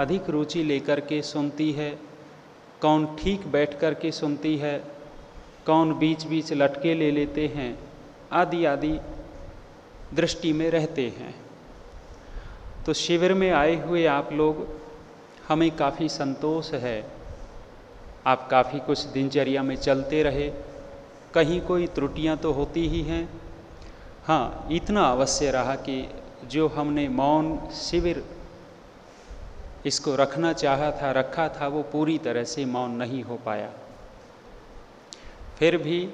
अधिक रुचि लेकर के सुनती है, कौन ठीक बैठ कर के सुनती है, कौन बीच बीच लटके ले लेते हैं आदि आदि दृष्टि में रहते हैं। तो शिविर में आए हुए आप लोग, हमें काफ़ी संतोष है। आप काफ़ी कुछ दिनचर्या में चलते रहे, कहीं कोई त्रुटियाँ तो होती ही हैं। हाँ इतना अवश्य रहा कि जो हमने मौन शिविर इसको रखना चाहा था, रखा था, वो पूरी तरह से मौन नहीं हो पाया। फिर भी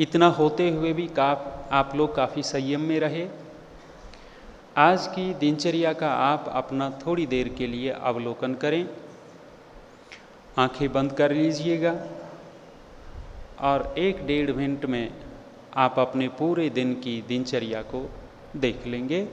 इतना होते हुए भी का आप लोग काफ़ी संयम में रहे। आज की दिनचर्या का आप अपना थोड़ी देर के लिए अवलोकन करें। आँखें बंद कर लीजिएगा और एक डेढ़ मिनट में आप अपने पूरे दिन की दिनचर्या को देख लेंगे।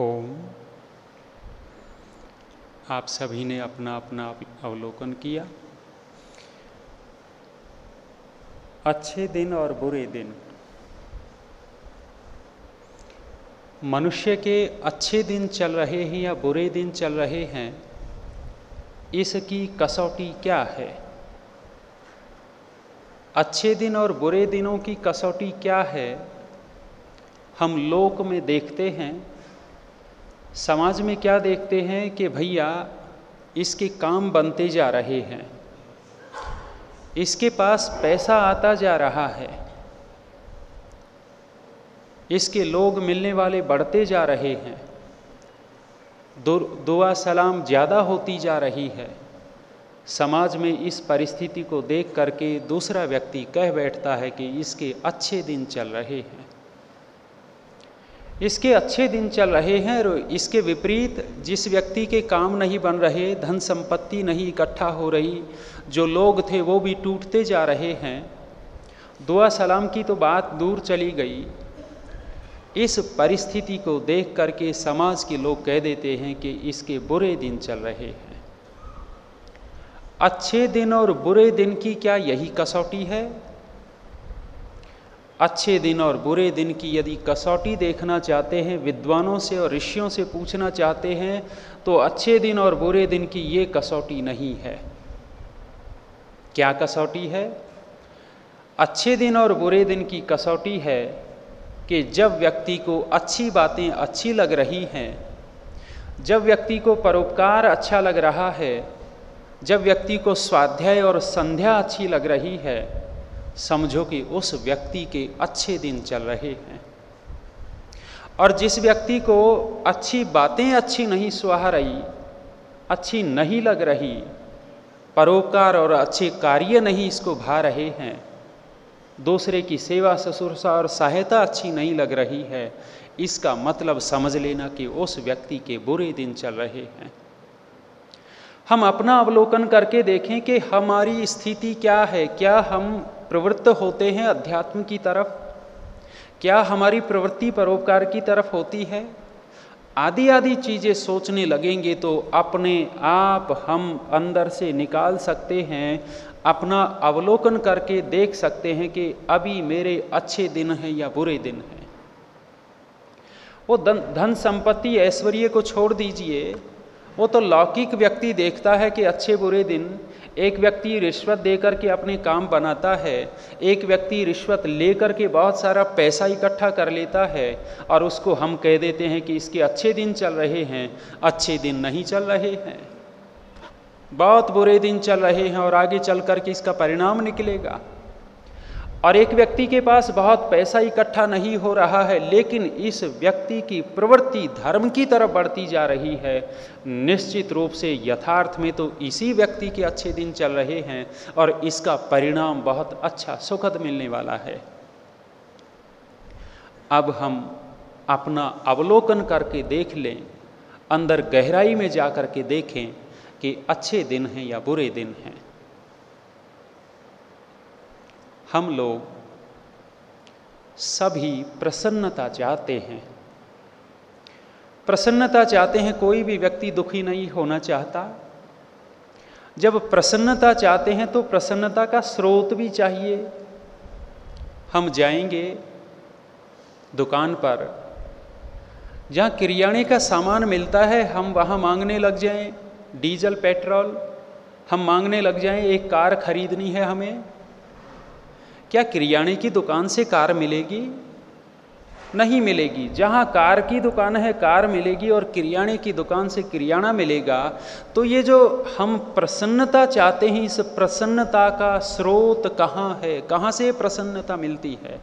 ओम। आप सभी ने अपना अपना अवलोकन किया। अच्छे दिन और बुरे दिन। मनुष्य के अच्छे दिन चल रहे हैं या बुरे दिन चल रहे हैं, इसकी कसौटी क्या है? अच्छे दिन और बुरे दिनों की कसौटी क्या है? हम लोक में देखते हैं समाज में क्या देखते हैं कि भैया, इसके काम बनते जा रहे हैं। इसके पास पैसा आता जा रहा है। इसके लोग मिलने वाले बढ़ते जा रहे हैं। दुआ सलाम ज़्यादा होती जा रही है। समाज में इस परिस्थिति को देख करके दूसरा व्यक्ति कह बैठता है कि इसके अच्छे दिन चल रहे हैं। इसके अच्छे दिन चल रहे हैं और इसके विपरीत जिस व्यक्ति के काम नहीं बन रहे, धन संपत्ति नहीं इकट्ठा हो रही, जो लोग थे वो भी टूटते जा रहे हैं। दुआ सलाम की तो बात दूर चली गई। इस परिस्थिति को देख करके समाज के लोग कह देते हैं कि इसके बुरे दिन चल रहे हैं। अच्छे दिन और बुरे दिन की क्या यही कसौटी है? अच्छे दिन और बुरे दिन की यदि कसौटी देखना चाहते हैं, विद्वानों से और ऋषियों से पूछना चाहते हैं तो अच्छे दिन और बुरे दिन की ये कसौटी नहीं है। क्या कसौटी है? अच्छे दिन और बुरे दिन की कसौटी है कि जब व्यक्ति को अच्छी बातें अच्छी लग रही हैं, जब व्यक्ति को परोपकार अच्छा लग रहा है, जब व्यक्ति को स्वाध्याय और संध्या अच्छी लग रही है समझो कि उस व्यक्ति के अच्छे दिन चल रहे हैं। और जिस व्यक्ति को अच्छी बातें अच्छी नहीं सुहा रही, अच्छी नहीं लग रही, परोपकार और अच्छे कार्य नहीं इसको भा रहे हैं, दूसरे की सेवा ससुरसा और सहायता अच्छी नहीं लग रही है, इसका मतलब समझ लेना कि उस व्यक्ति के बुरे दिन चल रहे हैं। हम अपना अवलोकन करके देखें कि हमारी स्थिति क्या है, क्या हम प्रवृत्त होते हैं अध्यात्म की तरफ़? क्या हमारी प्रवृत्ति परोपकार की तरफ़ होती है? आदि आदि चीज़ें सोचने लगेंगे तो अपने आप हम अंदर से निकाल सकते हैं, अपना अवलोकन करके देख सकते हैं कि अभी मेरे अच्छे दिन हैं या बुरे दिन हैं। वो धन धन संपत्ति ऐश्वर्य को छोड़ दीजिए। वो तो लौकिक व्यक्ति देखता है कि अच्छे बुरे दिन एक व्यक्ति रिश्वत देकर के अपने काम बनाता है, एक व्यक्ति रिश्वत लेकर के बहुत सारा पैसा इकट्ठा कर लेता है और उसको हम कह देते हैं कि इसके अच्छे दिन चल रहे हैं, अच्छे दिन नहीं चल रहे हैं। बहुत बुरे दिन चल रहे हैं और आगे चल करके इसका परिणाम निकलेगा। और एक व्यक्ति के पास बहुत पैसा इकट्ठा नहीं हो रहा है, लेकिन इस व्यक्ति की प्रवृत्ति धर्म की तरफ़ बढ़ती जा रही है। निश्चित रूप से यथार्थ में तो इसी व्यक्ति के अच्छे दिन चल रहे हैं और इसका परिणाम बहुत अच्छा सुखद मिलने वाला है। अब हम अपना अवलोकन करके देख लें, अंदर गहराई में जा कर के देखें कि अच्छे दिन हैं या बुरे दिन हैं। हम लोग सभी प्रसन्नता चाहते हैं। प्रसन्नता चाहते हैं कोई भी व्यक्ति दुखी नहीं होना चाहता। जब प्रसन्नता चाहते हैं तो प्रसन्नता का स्रोत भी चाहिए। हम जाएँगे दुकान पर, जहाँ किरियाने का सामान मिलता है, हम वहाँ मांगने लग जाएँ। डीजल, पेट्रोल, हम मांगने लग जाएँ, एक कार खरीदनी है हमें। क्या किरियाने की दुकान से कार मिलेगी? नहीं मिलेगी। जहाँ कार की दुकान है, कार मिलेगी और किरियाने की दुकान से किरियाना मिलेगा। तो ये जो हम प्रसन्नता चाहते हैं, इस प्रसन्नता का स्रोत कहाँ है? कहाँ से प्रसन्नता मिलती है?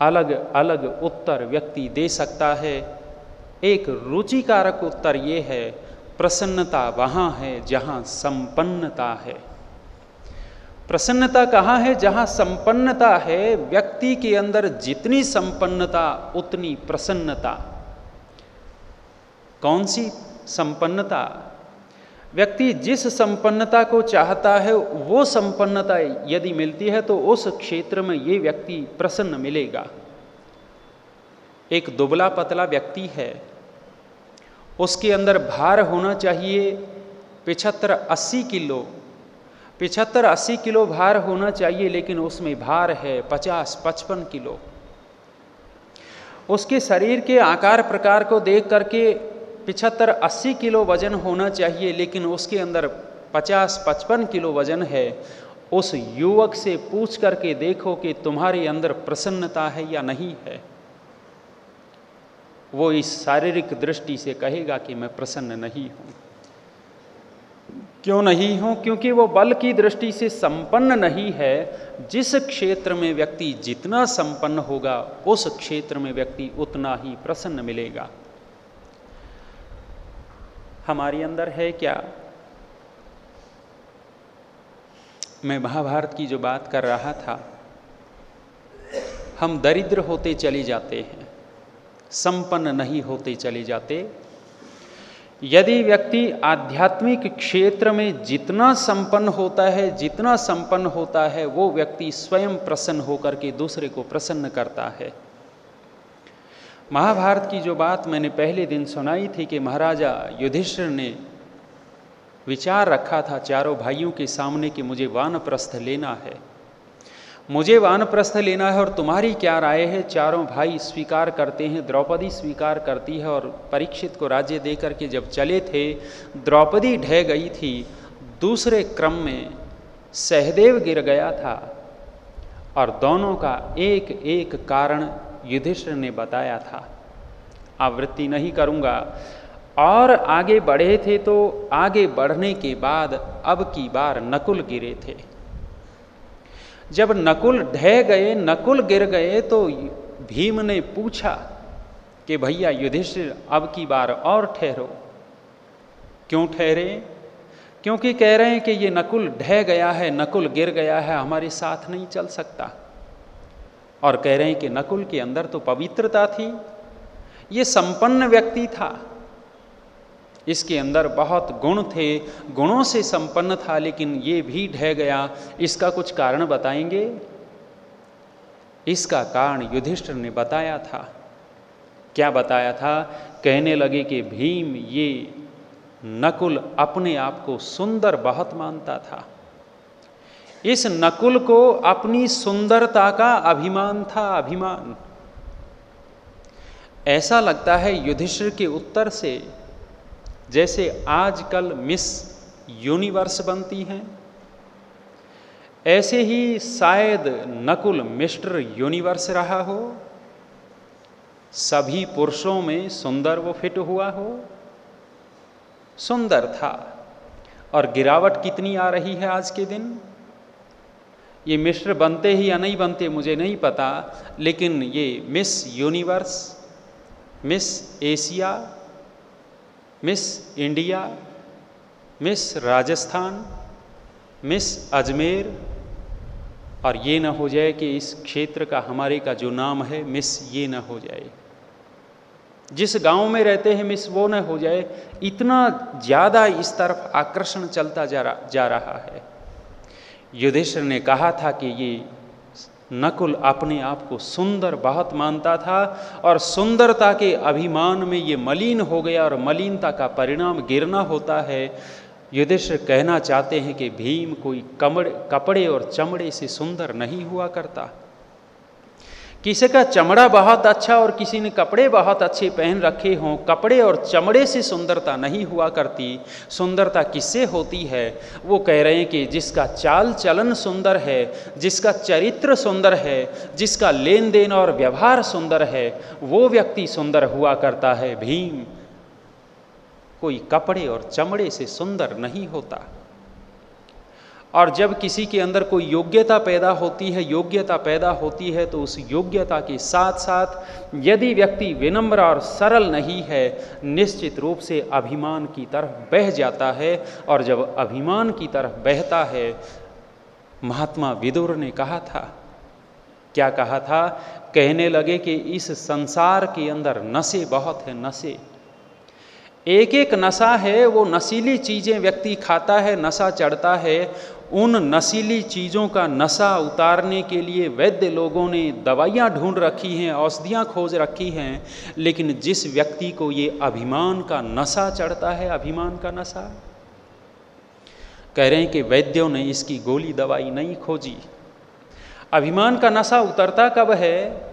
अलग अलग उत्तर व्यक्ति दे सकता है। एक रुचिकारक उत्तर ये है, प्रसन्नता वहाँ है जहाँ संपन्नता है। प्रसन्नता कहाँ है? जहाँ संपन्नता है, व्यक्ति के अंदर जितनी संपन्नता, उतनी प्रसन्नता। कौन सी? संपन्नता। व्यक्ति जिस संपन्नता को चाहता है, वो संपन्नता यदि मिलती है तो उस क्षेत्र में ये व्यक्ति प्रसन्न मिलेगा। एक दुबला पतला व्यक्ति है। उसके अंदर भार होना चाहिए, पिछहत्तर अस्सी किलो। पिछहत्तर, अस्सी किलो भार होना चाहिए, लेकिन उसमें भार है पचास, पचपन किलो। उसके शरीर के आकार प्रकार को देख करके पिछहत्तर, अस्सी किलो वज़न होना चाहिए, लेकिन उसके अंदर पचास, पचपन किलो वज़न है। उस युवक से पूछ करके देखो कि तुम्हारे अंदर प्रसन्नता है या नहीं है। वो इस शारीरिक दृष्टि से कहेगा कि मैं प्रसन्न नहीं हूँ। क्यों नहीं हूँ? क्योंकि वो बल की दृष्टि से संपन्न नहीं है। जिस क्षेत्र में व्यक्ति जितना संपन्न होगा, उस क्षेत्र में व्यक्ति उतना ही प्रसन्न मिलेगा। हमारे अंदर है क्या? मैं महाभारत की जो बात कर रहा था, हम दरिद्र होते चले जाते हैं, संपन्न नहीं होते चले जाते यदि व्यक्ति आध्यात्मिक क्षेत्र में जितना संपन्न होता है, जितना संपन्न होता है, वो व्यक्ति स्वयं प्रसन्न होकर के दूसरे को प्रसन्न करता है। महाभारत की जो बात मैंने पहले दिन सुनाई थी कि महाराजा युधिष्ठिर ने विचार रखा था चारों भाइयों के सामने कि मुझे वानप्रस्थ लेना है। मुझे वानप्रस्थ लेना है और तुम्हारी क्या राय है? चारों भाई स्वीकार करते हैं, द्रौपदी स्वीकार करती है और परीक्षित को राज्य दे करके जब चले थे, द्रौपदी ढह गई थी। दूसरे क्रम में सहदेव गिर गया था और दोनों का एक एक कारण युधिष्ठिर ने बताया था। आवृत्ति नहीं करूँगा। और आगे बढ़े थे तो आगे बढ़ने के बाद अब की बार नकुल गिरे थे। जब नकुल ढह गए, नकुल गिर गए तो भीम ने पूछा कि भैया युधिष्ठिर, अब की बार और ठहरो। क्यों ठहरे? क्योंकि कह रहे हैं कि ये नकुल ढह गया है, नकुल गिर गया है, हमारे साथ नहीं चल सकता। और कह रहे हैं कि नकुल के अंदर तो पवित्रता थी। ये संपन्न व्यक्ति था। इसके अंदर बहुत गुण थे, गुणों से संपन्न था, लेकिन ये भी ढह गया। इसका कुछ कारण बताएँगे? इसका कारण युधिष्ठिर ने बताया था। क्या बताया था? कहने लगे कि भीम ये नकुल अपने आप को सुंदर बहुत मानता था। इस नकुल को अपनी सुंदरता का अभिमान था, अभिमान। ऐसा लगता है युधिष्ठिर के उत्तर से जैसे आजकल मिस यूनिवर्स बनती हैं, ऐसे ही शायद नकुल मिस्टर यूनिवर्स रहा हो, सभी पुरुषों में सुंदर वो फिट हुआ हो। सुंदर था, और गिरावट कितनी आ रही है आज के दिन? ये मिश्र बनते ही या नहीं बनते मुझे नहीं पता, लेकिन ये miss universe, miss Asia miss India, miss Rajasthan, miss Ajmer, और ये ना हो जाए कि इस क्षेत्र का हमारे का जो नाम है, मिस ये ना हो जाए। जिस गाँव में रहते हैं, मिस वो न हो जाए। इतना ज़्यादा इस तरफ़ आकर्षण चलता जा रहा जा रहा है। युधिष्ठिर ने कहा था कि ये नकुल अपने आप को सुंदर बहुत मानता था और सुंदरता के अभिमान में ये मलिन हो गया और मलिनता का परिणाम गिरना होता है। युधिष्ठिर कहना चाहते हैं कि भीम कोई कमड़, कपड़े और चमड़े से सुंदर नहीं हुआ करता। किसी का चमड़ा बहुत अच्छा और किसी ने कपड़े बहुत अच्छे पहन रखे हों, कपड़े और चमड़े से सुंदरता नहीं हुआ करती, सुंदरता किससे होती है? वो कह रहे हैं कि जिसका चाल चलन सुंदर है, जिसका चरित्र सुंदर है, जिसका लेन देन और व्यवहार सुंदर है, वो व्यक्ति सुंदर हुआ करता है, भीम। कोई कपड़े और चमड़े से सुंदर नहीं होता। और जब किसी के अंदर कोई योग्यता पैदा होती है, योग्यता पैदा होती है तो उस योग्यता के साथ साथ यदि व्यक्ति विनम्र और सरल नहीं है, निश्चित रूप से अभिमान की तरफ़ बह जाता है। और जब अभिमान की तरफ़ बहता है, महात्मा विदुर ने कहा था, क्या कहा था? कहने लगे कि इस संसार के अंदर नशे बहुत है, नशे। एक एक नशा है, वो नशीली चीज़ें व्यक्ति खाता है, नशा चढ़ता है उन नशीली चीज़ों का नशा उतारने के लिए वैद्य लोगों ने दवाइयाँ ढूंढ रखी हैं, औषधियाँ खोज रखी हैं, लेकिन जिस व्यक्ति को ये अभिमान का नशा चढ़ता है, अभिमान का नशा? कह रहे हैं कि वैद्यों ने इसकी गोली दवाई नहीं खोजी। अभिमान का नशा उतरता कब है?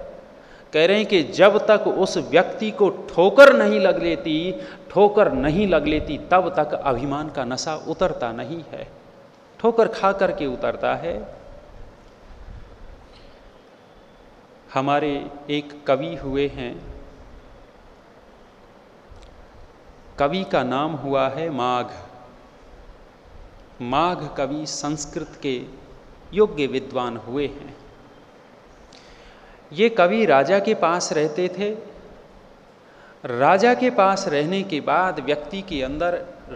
कह रहे हैं कि जब तक उस व्यक्ति को ठोकर नहीं लग लेती, ठोकर नहीं लग लेती, तब तक अभिमान का नशा उतरता नहीं है। ठोकर खा करके उतरता है। हमारे एक कवि हुए हैं। कवि का नाम हुआ है माघ। माघ कवि संस्कृत के योग्य विद्वान हुए हैं। ये कवि राजा के पास रहते थे। राजा के पास रहने के बाद व्यक्ति के अंदर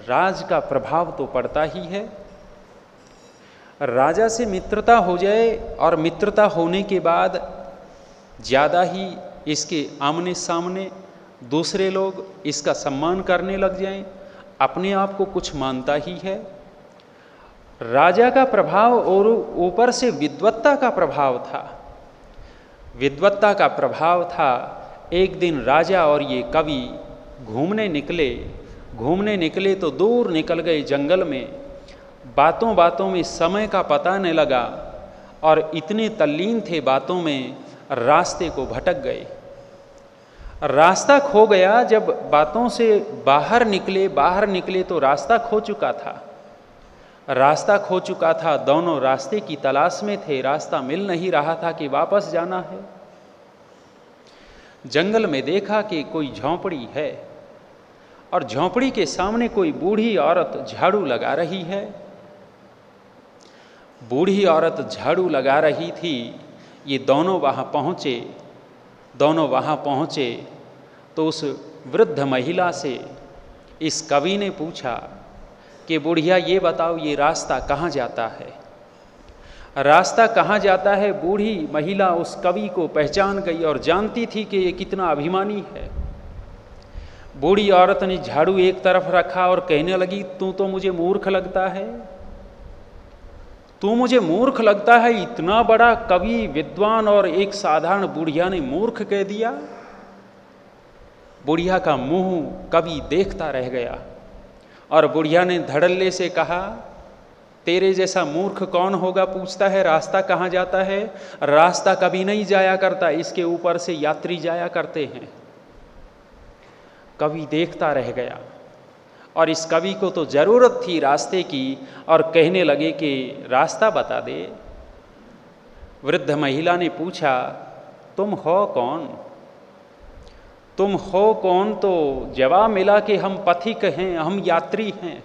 राज का प्रभाव तो पड़ता ही है। राजा से मित्रता हो जाए और मित्रता होने के बाद ज़्यादा ही इसके आमने सामने दूसरे लोग इसका सम्मान करने लग जाएँ, अपने आप को कुछ मानता ही है। राजा का प्रभाव और ऊपर से विद्वत्ता का प्रभाव था। विद्वत्ता का प्रभाव था। एक दिन राजा और ये कवि घूमने निकले। घूमने निकले तो दूर निकल गए जंगल में। बातों बातों में समय का पता नहीं लगा और इतने तल्लीन थे बातों में, रास्ते को भटक गए। रास्ता खो गया, जब बातों से बाहर निकले बाहर निकले तो रास्ता खो चुका था। रास्ता खो चुका था, दोनों रास्ते की तलाश में थे, रास्ता मिल नहीं रहा था कि वापस जाना है। जंगल में देखा कि कोई झोंपड़ी है और झोंपड़ी के सामने कोई बूढ़ी औरत झाड़ू लगा रही है। बूढ़ी औरत झाड़ू लगा रही थी। ये दोनों वहाँ पहुँचे। दोनों वहाँ पहुँचे। तो उस वृद्ध महिला से इस कवि ने पूछा कि, बुढ़िया, ये बताओ, ये रास्ता कहाँ जाता है? रास्ता कहाँ जाता है? बूढ़ी महिला उस कवि को पहचान गई और जानती थी कि ये कितना अभिमानी है। बूढ़ी औरत ने झाड़ू एक तरफ़ रखा और कहने लगी, तू तो मुझे मूर्ख लगता है। तू मुझे मूर्ख लगता है इतना बड़ा कवि, विद्वान और एक साधारण बुढ़िया ने मूर्ख कह दिया। बुढ़िया का मुँह कवि देखता रह गया और बुढ़िया ने धड़ल्ले से कहा, तेरे जैसा मूर्ख कौन होगा? पूछता है, रास्ता कहाँ जाता है? रास्ता कभी नहीं जाया करता, इसके ऊपर से यात्री जाया करते हैं। कवि देखता रह गया। और इस कवि को तो ज़रूरत थी रास्ते की और कहने लगे कि रास्ता बता दे। वृद्ध महिला ने पूछा, तुम हो कौन? तुम हो कौन तो जवाब मिला कि हम पथिक हैं, हम यात्री हैं।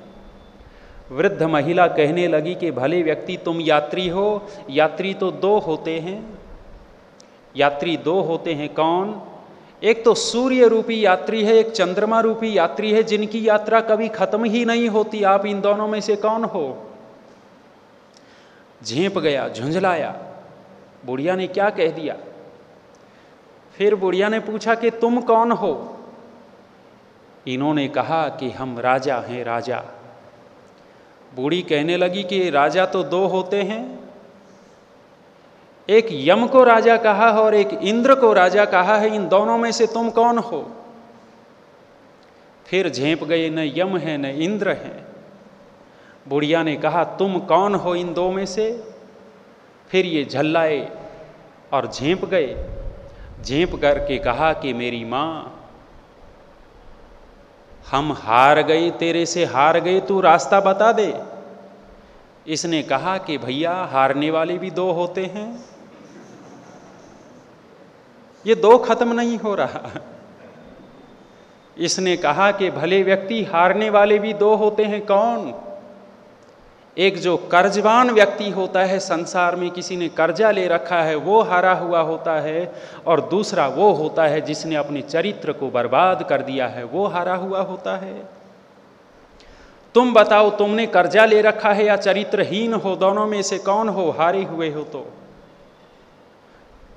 वृद्ध महिला कहने लगी कि, भले व्यक्ति तुम यात्री हो, यात्री तो दो होते हैं। यात्री दो होते हैं, कौन? एक तो सूर्य रूपी यात्री है, एक चंद्रमा रूपी यात्री है, जिनकी यात्रा कभी खत्म ही नहीं होती। आप इन दोनों में से कौन हो? झेप गया, झुंझलाया। बुढ़िया ने क्या कह दिया? फिर बुढ़िया ने पूछा कि तुम कौन हो? इन्होंने कहा कि हम राजा हैं, राजा। बूढ़ी कहने लगी कि राजा तो दो होते हैं एक यम को राजा कहा है और एक इंद्र को राजा कहा है, इन दोनों में से तुम कौन हो? फिर झेप गए न यम है, न इंद्र है। बुढ़िया ने कहा, तुम कौन हो इन दो में से? फिर ये झल्लाए और झेप गए। झेप करके कहा कि मेरी माँ, हम हार गए, तेरे से हार गए, तू रास्ता बता दे। इसने कहा कि भैया, हारने वाले भी दो होते हैं। ये दो खत्म नहीं हो रहा। इसने कहा कि भले व्यक्ति हारने वाले भी दो होते हैं, कौन? एक जो कर्जवान व्यक्ति होता है, संसार में किसी ने कर्जा ले रखा है, वो हारा हुआ होता है, और दूसरा वो होता है जिसने अपने चरित्र को बर्बाद कर दिया है, वो हारा हुआ होता है। तुम बताओ, तुमने कर्जा ले रखा है या चरित्रहीन हो, दोनों में से कौन हो, हारे हुए हो तो?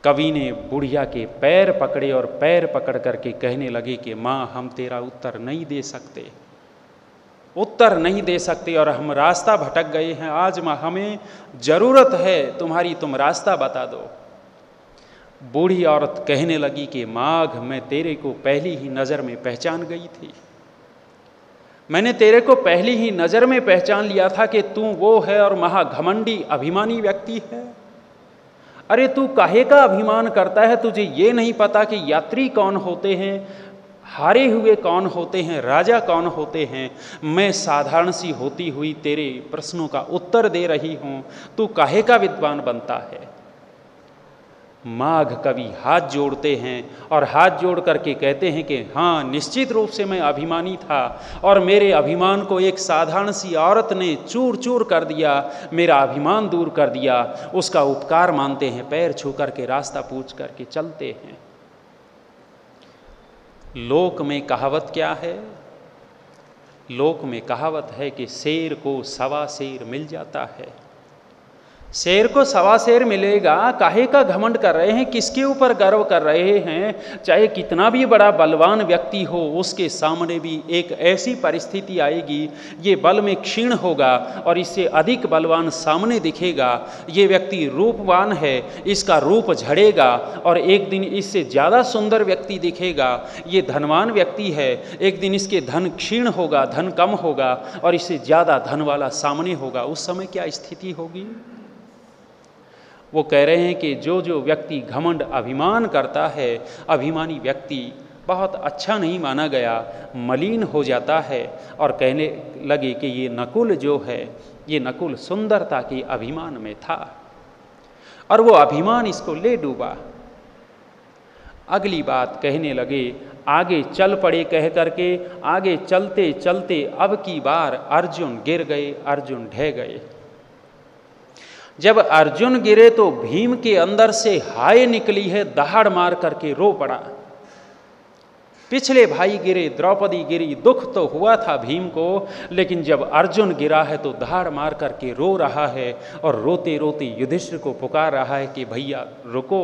कवि ने बुढ़िया के पैर पकड़े और पैर पकड़ करके कहने लगे कि, माँ, हम तेरा उत्तर नहीं दे सकते। उत्तर नहीं दे सकते और हम रास्ता भटक गए हैं। आज माँ, हमें ज़रूरत है, तुम्हारी तुम रास्ता बता दो। बूढ़ी औरत कहने लगी कि, माघ, मैं तेरे को पहली ही नज़र में पहचान गई थी। मैंने तेरे को पहली ही नज़र में पहचान लिया था कि तू वो है और महाघमंडी अभिमानी व्यक्ति है। अरे तू काहे का अभिमान करता है? तुझे ये नहीं पता कि यात्री कौन होते हैं, हारे हुए कौन होते हैं, राजा कौन होते हैं। मैं साधारण सी होती हुई तेरे प्रश्नों का उत्तर दे रही हूँ। तू काहे का विद्वान बनता है? माघ कवि हाथ जोड़ते हैं और हाथ जोड़ करके कहते हैं कि हाँ निश्चित रूप से मैं अभिमानी था और मेरे अभिमान को एक साधारण सी औरत ने चूर चूर कर दिया, मेरा अभिमान दूर कर दिया, उसका उपकार मानते हैं, पैर छू करके, रास्ता पूछ करके चलते हैं। लोक में कहावत क्या है? लोक में कहावत है कि शेर को सवा शेर मिल जाता है। शेर को सवा शेर मिलेगा, काहे का घमंड कर रहे हैं, किसके ऊपर गर्व कर रहे हैं? चाहे कितना भी बड़ा बलवान व्यक्ति हो, उसके सामने भी एक ऐसी परिस्थिति आएगी, ये बल में क्षीण होगा और इससे अधिक बलवान सामने दिखेगा। ये व्यक्ति रूपवान है, इसका रूप झड़ेगा और एक दिन इससे ज़्यादा सुंदर व्यक्ति दिखेगा। ये धनवान व्यक्ति है, एक दिन इसके धन क्षीण होगा, धन कम होगा और इससे ज़्यादा धन वाला सामने होगा। उस समय क्या स्थिति होगी? वो कह रहे हैं कि जो जो व्यक्ति घमंड अभिमान करता है, अभिमानी व्यक्ति बहुत अच्छा नहीं माना गया, मलिन हो जाता है और कहने लगे कि ये नकुल जो है, ये नकुल सुंदरता के अभिमान में था। और वो अभिमान इसको ले डूबा। अगली बात कहने लगे, आगे चल पड़े कह करके, आगे चलते चलते अब की बार अर्जुन गिर गए, अर्जुन ढह गए। जब अर्जुन गिरे तो भीम के अंदर से हाय निकली है, दहाड़ मार करके रो पड़ा। पिछले भाई गिरे, द्रौपदी गिरी, दुख तो हुआ था भीम को, लेकिन जब अर्जुन गिरा है तो दहाड़ मार करके रो रहा है और रोते रोते युधिष्ठिर को पुकार रहा है कि भैया, रुको।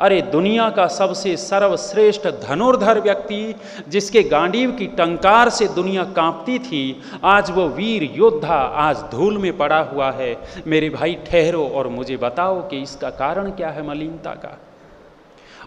अरे दुनिया का सबसे सर्वश्रेष्ठ धनुर्धर व्यक्ति, जिसके गांडीव की टंकार से दुनिया कांपती थी, आज वो वीर योद्धा आज धूल में पड़ा हुआ है। मेरे भाई, ठहरो और मुझे बताओ कि इसका कारण क्या है मलिनता का।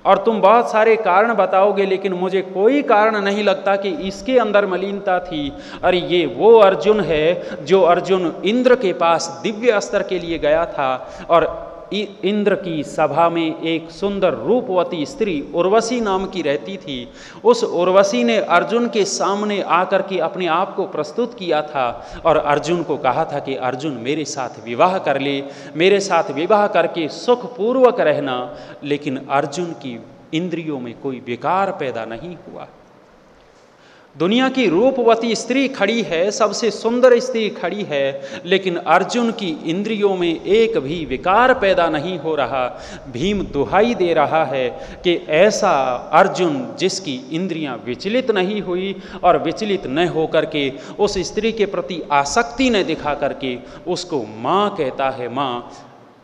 और तुम बहुत सारे कारण बताओगे, लेकिन मुझे कोई कारण नहीं लगता कि इसके अंदर मलिनता थी। अरे ये वो अर्जुन है, जो अर्जुन इंद्र के पास दिव्य अस्त्र के लिए गया था, और इंद्र की सभा में एक सुंदर रूपवती स्त्री उर्वशी नाम की रहती थी। उस उर्वशी ने अर्जुन के सामने आकर के अपने आप को प्रस्तुत किया था और अर्जुन को कहा था कि, अर्जुन, मेरे साथ विवाह कर ले। मेरे साथ विवाह करके सुखपूर्वक रहना। लेकिन अर्जुन की इंद्रियों में कोई विकार पैदा नहीं हुआ। दुनिया की रूपवती स्त्री खड़ी है, सबसे सुंदर स्त्री खड़ी है, लेकिन अर्जुन की इंद्रियों में एक भी विकार पैदा नहीं हो रहा। भीम दुहाई दे रहा है कि ऐसा अर्जुन जिसकी इंद्रियाँ विचलित नहीं हुई और विचलित न होकर के उस स्त्री के प्रति आसक्ति न दिखा करके उसको माँ कहता है, माँ,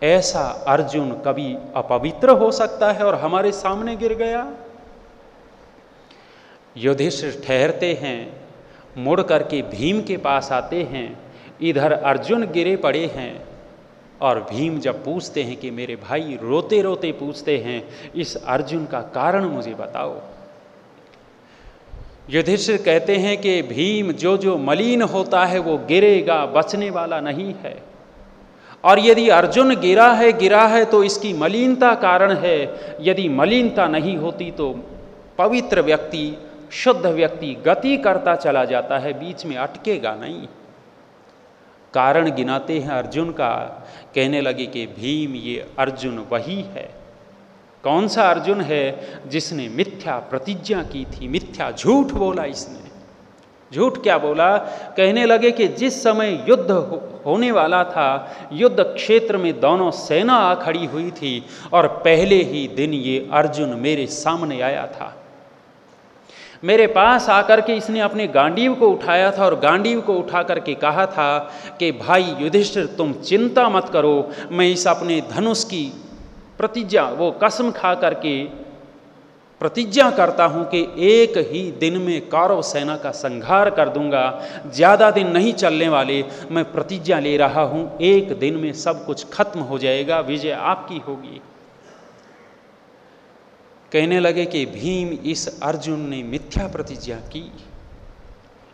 ऐसा अर्जुन कभी अपवित्र हो सकता है और हमारे सामने गिर गया? युधिष्ठिर ठहरते हैं, मुड़ करके भीम के पास आते हैं, इधर अर्जुन गिरे पड़े हैं, और भीम जब पूछते हैं कि मेरे भाई रोते रोते पूछते हैं, इस अर्जुन का कारण मुझे बताओ। युधिष्ठिर कहते हैं कि भीम जो जो मलिन होता है, वो गिरेगा, बचने वाला नहीं है। और यदि अर्जुन गिरा है गिरा है तो इसकी मलिनता कारण है। यदि मलिनता नहीं होती तो पवित्र व्यक्ति शुद्ध व्यक्ति गति करता चला जाता है बीच में अटकेगा नहीं। कारण गिनाते हैं अर्जुन का कहने लगे कि भीम ये अर्जुन वही है। कौन सा अर्जुन है जिसने मिथ्या प्रतिज्ञा की थी मिथ्या झूठ बोला इसने? झूठ क्या बोला? कहने लगे कि जिस समय युद्ध हो, होने वाला था युद्ध क्षेत्र में दोनों सेना आ खड़ी हुई थी और पहले ही दिन ये अर्जुन मेरे सामने आया था। मेरे पास आकर के इसने अपने गांडीव को उठाया था और गांडीव को उठा करके कहा था कि, भाई युधिष्ठिर, तुम चिंता मत करो, मैं इस अपने धनुष की प्रतिज्ञा, वो कसम खा करके प्रतिज्ञा करता हूँ कि एक ही दिन में कौरव सेना का संहार कर दूँगा, ज़्यादा दिन नहीं चलने वाले, मैं प्रतिज्ञा ले रहा हूँ, एक दिन में सब कुछ खत्म हो जाएगा, विजय आपकी होगी। कहने लगे कि भीम इस अर्जुन ने मिथ्या प्रतिज्ञा की।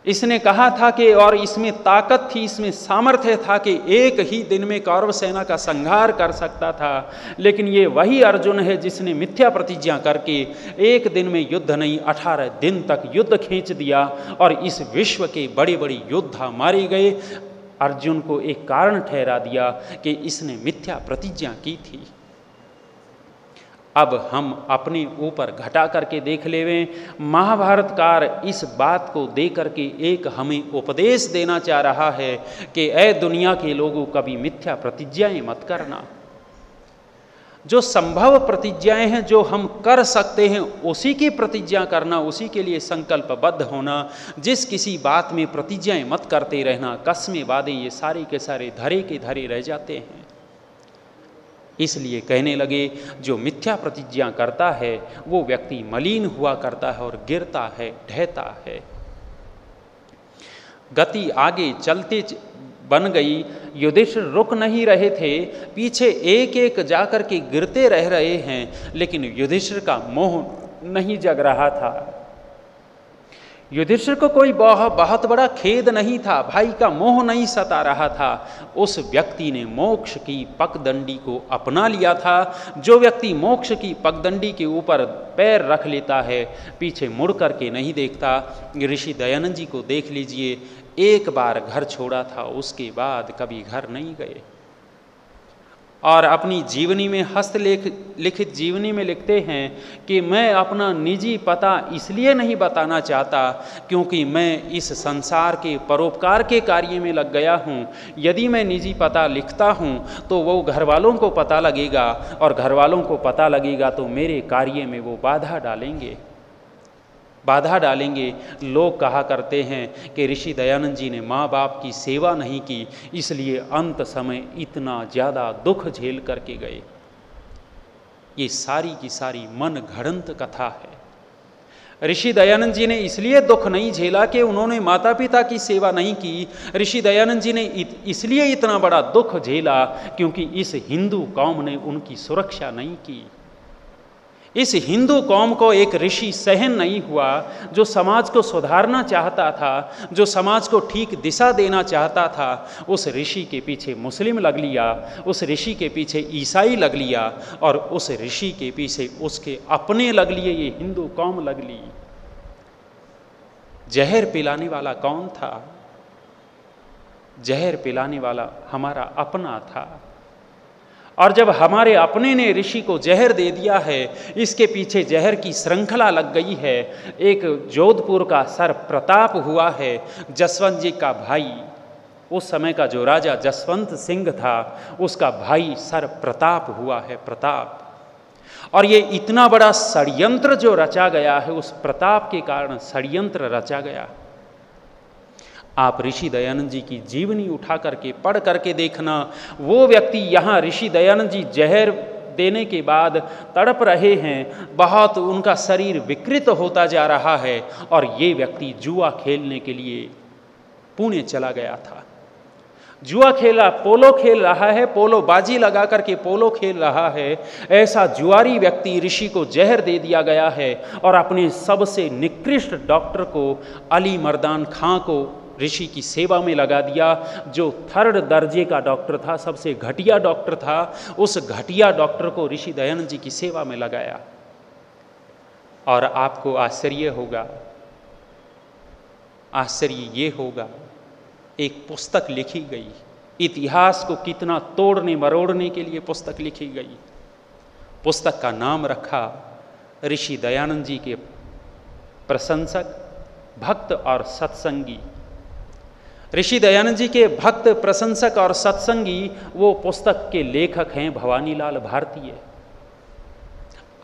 इसने कहा था कि और इसमें ताकत थी, इसमें सामर्थ्य था कि एक ही दिन में कौरव सेना का संहार कर सकता था। लेकिन ये वही अर्जुन है जिसने मिथ्या प्रतिज्ञा करके एक दिन में युद्ध नहीं, अठारह दिन तक युद्ध खींच दिया और इस विश्व के बड़े बड़े योद्धा मारे गए। अर्जुन को एक कारण ठहरा दिया कि इसने मिथ्या प्रतिज्ञा की थी। अब हम अपने ऊपर घटा करके देख लेवें। महाभारतकार इस बात को दे करके एक हमें उपदेश देना चाह रहा है कि ए दुनिया के लोगों, कभी मिथ्या प्रतिज्ञाएँ मत करना। जो संभव प्रतिज्ञाएँ हैं, जो हम कर सकते हैं, उसी की प्रतिज्ञा करना, उसी के लिए संकल्पबद्ध होना। जिस किसी बात में प्रतिज्ञाएँ मत करते रहना, कस्में वादे ये सारे के सारे धरे के धरे रह जाते हैं। इसलिए कहने लगे, जो मिथ्या प्रतिज्ञा करता है, वो व्यक्ति मलिन हुआ करता है और गिरता है, ढहता है। गति आगे चलते बन गई। युधिष्ठिर रुक नहीं रहे थे। पीछे एक एक जाकर के गिरते रह रहे हैं, लेकिन युधिष्ठिर का मोह नहीं जग रहा था। युधिष्ठिर को कोई बहुत बहुत बड़ा खेद नहीं था, भाई का मोह नहीं सता रहा था। उस व्यक्ति ने मोक्ष की पगदंडी को अपना लिया था। जो व्यक्ति मोक्ष की पगदंडी के ऊपर पैर रख लेता है, पीछे मुड़ करके नहीं देखता। ऋषि दयानंद जी को देख लीजिए, एक बार घर छोड़ा था, उसके बाद कभी घर नहीं गए। और अपनी जीवनी में हस्तलेख लिखित जीवनी में लिखते हैं कि मैं अपना निजी पता इसलिए नहीं बताना चाहता क्योंकि मैं इस संसार के परोपकार के कार्य में लग गया हूँ। यदि मैं निजी पता लिखता हूँ तो वो घर वालों को पता लगेगा और घर वालों को पता लगेगा तो मेरे कार्य में वो बाधा डालेंगे। बाधा डालेंगे। लोग कहा करते हैं कि ऋषि दयानंद जी ने माँ बाप की सेवा नहीं की इसलिए अंत समय इतना ज़्यादा दुख झेल करके गए। ये सारी की सारी मन घड़ंत कथा है। ऋषि दयानंद जी ने इसलिए दुख नहीं झेला कि उन्होंने माता पिता की सेवा नहीं की। ऋषि दयानंद जी ने इत, इसलिए इतना बड़ा दुख झेला क्योंकि इस हिंदू कौम ने उनकी सुरक्षा नहीं की। इस हिंदू कौम को एक ऋषि सहन नहीं हुआ, जो समाज को सुधारना चाहता था, जो समाज को ठीक दिशा देना चाहता था, उस ऋषि के पीछे मुस्लिम लग लिया, उस ऋषि के पीछे ईसाई लग लिया, और उस ऋषि के पीछे उसके अपने लग लिए ये हिंदू कौम लग ली। जहर पिलाने वाला कौन था? जहर पिलाने वाला हमारा अपना था। और जब हमारे अपने ने ऋषि को जहर दे दिया है, इसके पीछे जहर की श्रृंखला लग गई है। एक जोधपुर का सर प्रताप हुआ है, जसवंत जी का भाई। उस समय का जो राजा जसवंत सिंह था, उसका भाई सर प्रताप हुआ है, प्रताप। और ये इतना बड़ा षड्यंत्र जो रचा गया है, उस प्रताप के कारण षड्यंत्र रचा गया। आप ऋषि दयानंद जी की जीवनी उठा करके, पढ़ करके देखना। वो व्यक्ति यहाँ ऋषि दयानंद जी जहर देने के बाद तड़प रहे हैं। बहुत उनका शरीर विकृत होता जा रहा है और ये व्यक्ति जुआ खेलने के लिए पुणे चला गया था। जुआ खेला, पोलो खेल रहा है, पोलो बाजी लगा करके पोलो खेल रहा है। ऐसा जुआरी व्यक्ति ऋषि को जहर दे दिया गया है और अपने सबसे निकृष्ट डॉक्टर को अली मर्दान खां को ऋषि की सेवा में लगा दिया। जो थर्ड दर्जे का डॉक्टर था, सबसे घटिया डॉक्टर था, उस घटिया डॉक्टर को ऋषि दयानंद जी की सेवा में लगाया। और आपको आश्चर्य होगा, आश्चर्य ये होगा, एक पुस्तक लिखी गई। इतिहास को कितना तोड़ने मरोड़ने के लिए पुस्तक लिखी गई। पुस्तक का नाम रखा ऋषि दयानंद जी के प्रशंसक, भक्त और सत्संगी। ऋषि दयानंद जी के भक्त, प्रशंसक और सत्संगी वो पुस्तक के लेखक हैं, भवानीलाल भारतीय।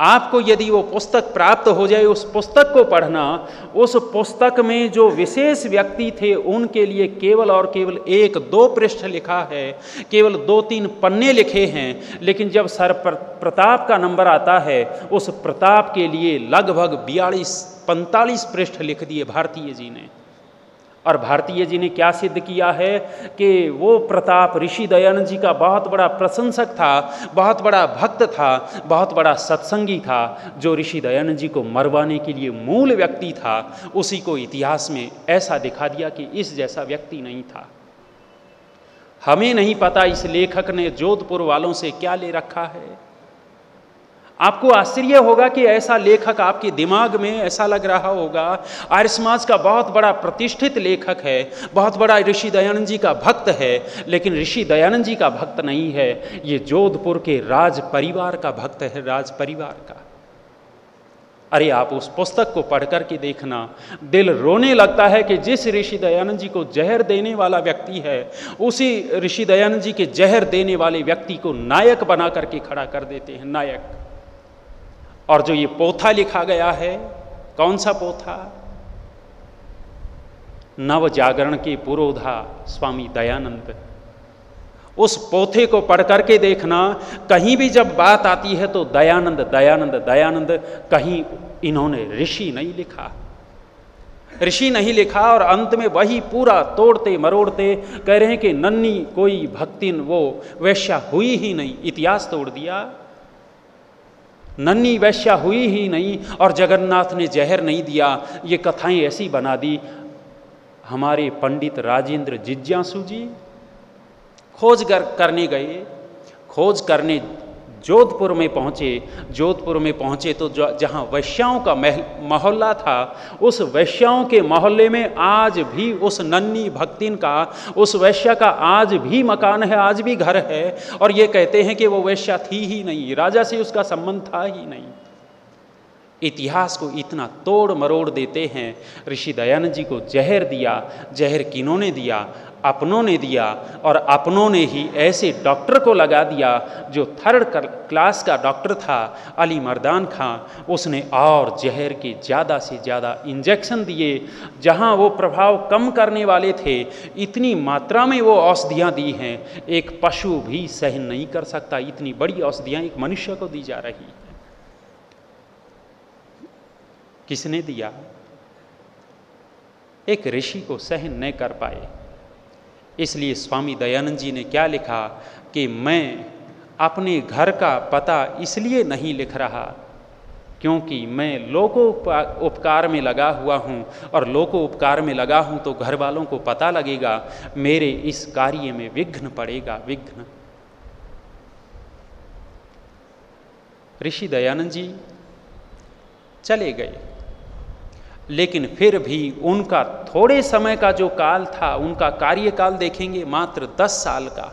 आपको यदि वो पुस्तक प्राप्त हो जाए, उस पुस्तक को पढ़ना, उस पुस्तक में जो विशेष व्यक्ति थे, उनके लिए केवल और केवल एक दो पृष्ठ लिखा है, केवल दो तीन पन्ने लिखे हैं, लेकिन जब सर प्रताप का नंबर आता है, उस प्रताप के लिए लगभग बयालीस, पैंतालीस पृष्ठ लिख दिए भारतीय जी ने। और भारतीय जी ने क्या सिद्ध किया है कि वो प्रताप ऋषि दयानंद जी का बहुत बड़ा प्रशंसक था, बहुत बड़ा भक्त था, बहुत बड़ा सत्संगी था, जो ऋषि दयानंद जी को मरवाने के लिए मूल व्यक्ति था। उसी को इतिहास में ऐसा दिखा दिया कि इस जैसा व्यक्ति नहीं था। हमें नहीं पता इस लेखक ने जोधपुर वालों से क्या ले रखा है। आपको आश्चर्य होगा कि ऐसा लेखक आपके दिमाग में ऐसा लग रहा होगा। आर्य समाज का बहुत बड़ा प्रतिष्ठित लेखक है, बहुत बड़ा ऋषि दयानंद जी का भक्त है, लेकिन ऋषि दयानंद जी का भक्त नहीं है। ये जोधपुर के राज परिवार का भक्त है, राज परिवार का। अरे आप उस पुस्तक को पढ़ करके देखना। दिल रोने लगता है कि जिस ऋषि दयानंद जी को जहर देने वाला व्यक्ति है, उसी ऋषि दयानंद जी के जहर देने वाले व्यक्ति को नायक बना करके खड़ा कर देते हैं, नायक। और जो ये पोथा लिखा गया है, कौन सा पोथा? नव जागरण के पुरोधा स्वामी दयानंद। उस पोथे को पढ़ करके देखना, कहीं भी जब बात आती है तो दयानंद दयानंद दयानंद, कहीं इन्होंने ऋषि नहीं लिखा। ऋषि नहीं लिखा और अंत में वही पूरा तोड़ते मरोड़ते कह रहे हैं कि नन्नी कोई भक्तिन वो, वैश्या हुई ही नहीं, इतिहास तोड़ दिया। नन्नी वैश्या हुई ही नहीं और जगन्नाथ ने जहर नहीं दिया। ये कथाएँ ऐसी बना दी। हमारे पंडित राजेंद्र जिज्ञासु जी खोज कर, करने गए। खोज करने जोधपुर में पहुँचे, जोधपुर में पहुँचे तो जहाँ वैश्याओं का मोहल्ला था, उस वैश्याओं के मोहल्ले में आज भी उस नन्नी भक्तिन का, उस वैश्या का आज भी मकान है, आज भी घर है, और ये कहते हैं कि वो वैश्या थी ही नहीं, राजा से उसका संबंध था ही नहीं। इतिहास को इतना तोड़ मरोड़ देते हैं। ऋषि दयानंद जी को जहर दिया, जहर किनों किन्होंने दिया, अपनों ने दिया और अपनों ने ही ऐसे डॉक्टर को लगा दिया जो थर्ड क्लास का डॉक्टर था, अली मर्दान खां। उसने और जहर के ज़्यादा से ज़्यादा इंजेक्शन दिए, जहाँ वो प्रभाव कम करने वाले थे, इतनी मात्रा में वो औषधियाँ दी हैं। एक पशु भी सहन नहीं कर सकता, इतनी बड़ी औषधियाँ एक मनुष्य को दी जा रही हैं किसने दिया? एक ऋषि को सहन न कर पाए। इसलिए स्वामी दयानंद जी ने क्या लिखा कि मैं अपने घर का पता इसलिए नहीं लिख रहा क्योंकि मैं लोको उपकार में लगा हुआ हूँ और लोको उपकार में लगा हूँ तो घर वालों को पता लगेगा, मेरे इस कार्य में विघ्न पड़ेगा, विघ्न। ऋषि दयानंद जी चले गए। लेकिन फिर भी उनका थोड़े समय का जो काल था, उनका कार्यकाल देखेंगे मात्र दस साल का।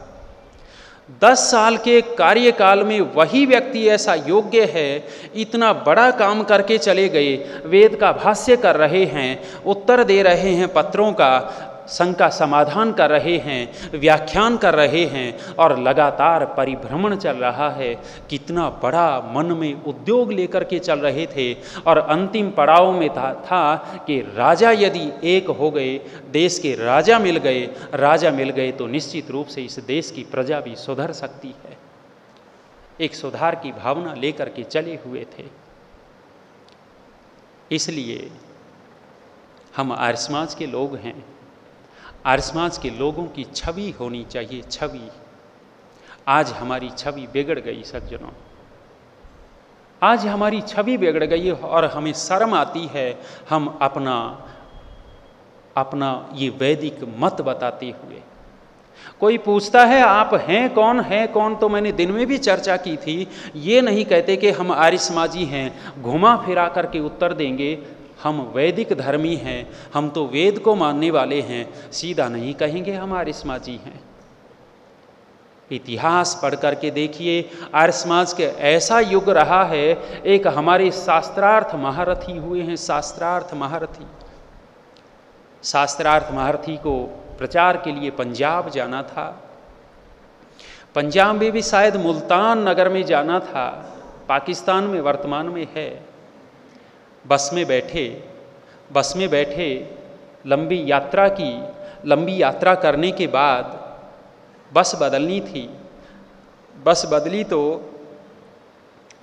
दस साल के कार्यकाल में वही व्यक्ति ऐसा योग्य है, इतना बड़ा काम करके चले गए, वेद का भाष्य कर रहे हैं, उत्तर दे रहे हैं पत्रों का संघ का समाधान कर रहे हैं व्याख्यान कर रहे हैं और लगातार परिभ्रमण चल रहा है। कितना बड़ा मन में उद्योग लेकर के चल रहे थे और अंतिम पड़ाव में था, था कि राजा यदि एक हो गए देश के राजा मिल गए राजा मिल गए तो निश्चित रूप से इस देश की प्रजा भी सुधर सकती है। एक सुधार की भावना लेकर के चले हुए थे। इसलिए हम आर्य समाज के लोग हैं। आर्य समाज के लोगों की छवि होनी चाहिए, छवि। आज हमारी छवि बिगड़ गई सज्जनों। आज हमारी छवि बिगड़ गई और हमें शर्म आती है, हम अपना अपना ये वैदिक मत बताते हुए। कोई पूछता है, आप हैं कौन? हैं कौन? तो मैंने दिन में भी चर्चा की थी। ये नहीं कहते कि हम आर्य समाजी हैं। घुमा फिरा करके उत्तर देंगे। हम वैदिक धर्मी हैं, हम तो वेद को मानने वाले हैं। सीधा नहीं कहेंगे हम समाजी हैं। इतिहास पढ़ करके देखिए, आर्य समाज के ऐसा युग रहा है, एक हमारे शास्त्रार्थ महारथी हुए हैं, शास्त्रार्थ महारथी। शास्त्रार्थ महारथी को प्रचार के लिए पंजाब जाना था। पंजाब में भी शायद मुल्तान नगर में जाना था, पाकिस्तान में, वर्तमान में है। बस में बैठे, बस में बैठे लंबी यात्रा की, लंबी यात्रा करने के बाद बस बदलनी थी। बस बदली तो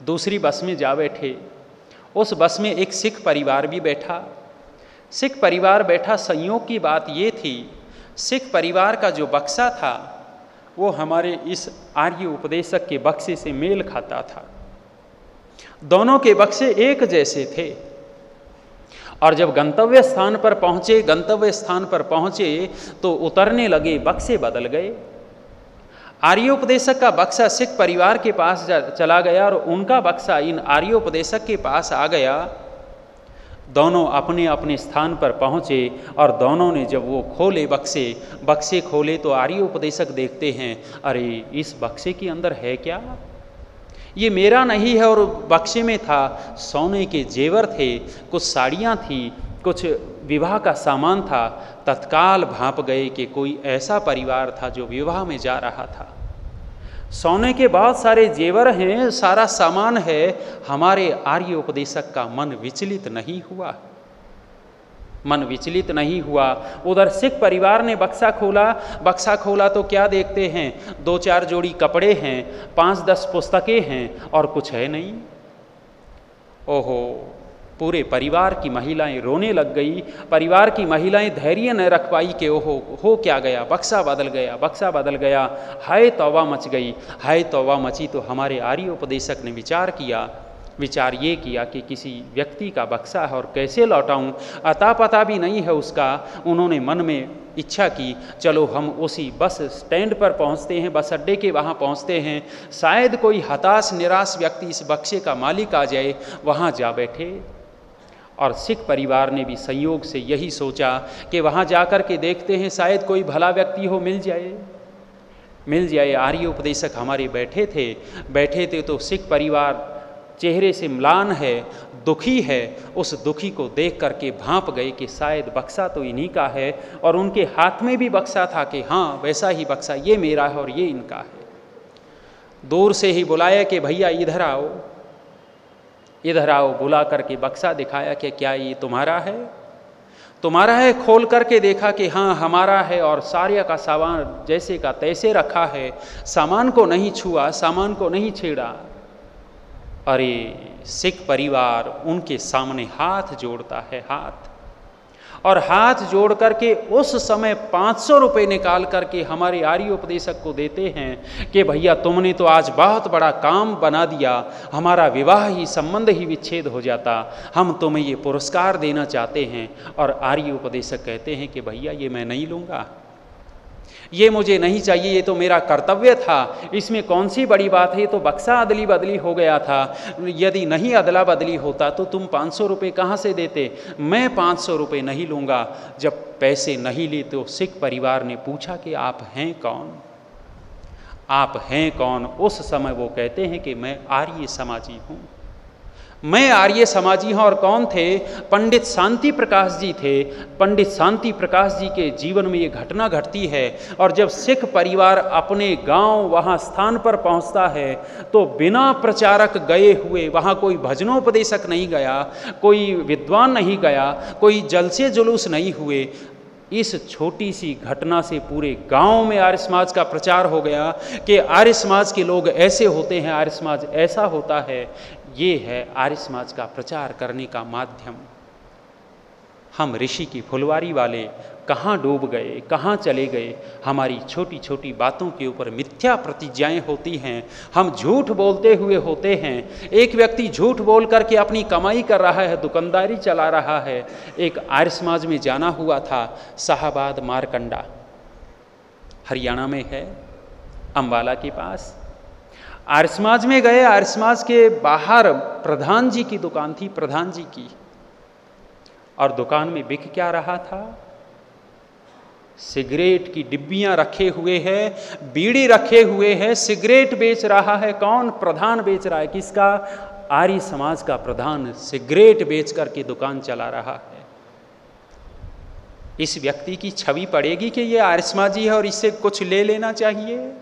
दूसरी बस में जा बैठे। उस बस में एक सिख परिवार भी बैठा। सिख परिवार बैठा संयोग की बात ये थी, सिख परिवार का जो बक्सा था, वो हमारे इस आर्य उपदेशक के बक्से से मेल खाता था। दोनों के बक्से एक जैसे थे। और जब गंतव्य स्थान पर पहुँचे, गंतव्य स्थान पर पहुँचे तो उतरने लगे, बक्से बदल गए। आर्योपदेशक का बक्सा सिख परिवार के पास चला गया और उनका बक्सा इन आर्योपदेशक के पास आ गया। दोनों अपने अपने स्थान पर पहुँचे और दोनों ने जब वो खोले बक्से बक्से खोले तो आर्य उपदेशक देखते हैं, अरे, इस बक्से के अंदर है क्या? ये मेरा नहीं है और बक्से में था, सोने के जेवर थे, कुछ साड़ियाँ थीं, कुछ विवाह का सामान था। तत्काल भाप गए कि कोई ऐसा परिवार था जो विवाह में जा रहा था। सोने के बहुत सारे जेवर हैं, सारा सामान है, हमारे आर्य उपदेशक का मन विचलित नहीं हुआ। मन विचलित नहीं हुआ। उधर सिख परिवार ने बक्सा खोला। बक्सा खोला तो क्या देखते हैं? दो चार जोड़ी कपड़े हैं, पाँच दस पुस्तकें हैं और कुछ है नहीं। ओहो, पूरे परिवार की महिलाएँ रोने लग गई। परिवार की महिलाएँ धैर्य न रख पाई कि ओहो, हो क्या गया? बक्सा बदल गया, बक्सा बदल गया। हाय तौबा मच गई। हाय तौबा मची तो हमारे आर्य उपदेशक ने विचार किया विचार ये किया कि किसी व्यक्ति का बक्सा है और कैसे लौटाऊं? अता पता भी नहीं है उसका। उन्होंने मन में इच्छा की, चलो हम उसी बस स्टैंड पर पहुँचते हैं, बस अड्डे के वहाँ पहुँचते हैं। शायद कोई हताश, निराश व्यक्ति इस बक्से का मालिक आ जाए, वहाँ जा बैठे। और सिख परिवार ने भी संयोग से यही सोचा कि वहाँ जा कर के देखते हैं, शायद कोई भला व्यक्ति हो, मिल जाए। मिल जाए आर्य उपदेशक हमारे बैठे थे। बैठे थे तो सिख परिवार चेहरे से म्लान है, दुखी है, उस दुखी को देख करके भाप गए कि शायद बक्सा तो इन्हीं का है और उनके हाथ में भी बक्सा था कि हाँ वैसा ही बक्सा, ये मेरा है और ये इनका है। दूर से ही बुलाया कि भैया, इधर आओ। इधर आओ, बुला करके बक्सा दिखाया कि क्या ये तुम्हारा है? तुम्हारा है खोल करके देखा कि हाँ हमारा है और सारे का सामान जैसे का तैसे रखा है। सामान को नहीं छुआ, सामान को नहीं छेड़ा। अरे सिख परिवार उनके सामने हाथ जोड़ता है, हाथ। और हाथ जोड़ करके उस समय 500 रुपए निकाल करके हमारे आर्य उपदेशक को देते हैं कि भैया तुमने तो आज बहुत बड़ा काम बना दिया, हमारा विवाह ही संबंध ही विच्छेद हो जाता, हम तुम्हें ये पुरस्कार देना चाहते हैं। और आर्य उपदेशक कहते हैं कि भैया ये मैं नहीं लूँगा। ये मुझे नहीं चाहिए, ये तो मेरा कर्तव्य था। इसमें कौन सी बड़ी बात है? ये तो बक्सा अदली बदली हो गया था। यदि नहीं अदला बदली होता तो तुम पाँच सौ रुपये कहाँ से देते? मैं पाँच सौ रुपये नहीं लूँगा। जब पैसे नहीं ली तो सिख परिवार ने पूछा कि आप हैं कौन? आप हैं कौन? उस समय वो कहते हैं कि मैं आर्य समाजी हूँ। मैं आर्य समाजी हूँ और कौन थे? पंडित शांति प्रकाश जी थे। पंडित शांति प्रकाश जी के जीवन में ये घटना घटती है और जब सिख परिवार अपने गाँव वहाँ स्थान पर पहुँचता है तो बिना प्रचारक गए हुए वहाँ कोई भजनोपदेशक नहीं गया, कोई विद्वान नहीं गया, कोई जलसे जुलूस नहीं हुए। इस छोटी सी घटना से पूरे गाँव में आर्य समाज का प्रचार हो गया कि आर्य समाज के लोग ऐसे होते हैं, आर्य समाज ऐसा होता है ये है आर्य समाज का प्रचार करने का माध्यम। हम ऋषि की फुलवारी वाले कहाँ डूब गए, कहाँ चले गए? हमारी छोटी छोटी बातों के ऊपर मिथ्या प्रतिज्ञाएँ होती हैं। हम झूठ बोलते हुए होते हैं। एक व्यक्ति झूठ बोल करके अपनी कमाई कर रहा है, दुकानदारी चला रहा है। एक आर्य समाज में जाना हुआ था, शाहबाद मारकंडा। हरियाणा में है अम्बाला के पास। आर्य समाज में गए आर्य समाज के बाहर प्रधान जी की दुकान थी, प्रधान जी की। और दुकान में बिक क्या रहा था? सिगरेट की डिब्बियाँ रखे हुए हैं, बीड़ी रखे हुए हैं, सिगरेट बेच रहा है, कौन प्रधान बेच रहा है? किसका? आर्य समाज का प्रधान सिगरेट बेच करके दुकान चला रहा है। इस व्यक्ति की छवि पड़ेगी कि ये आर्य समाजी है और इससे कुछ ले लेना चाहिए।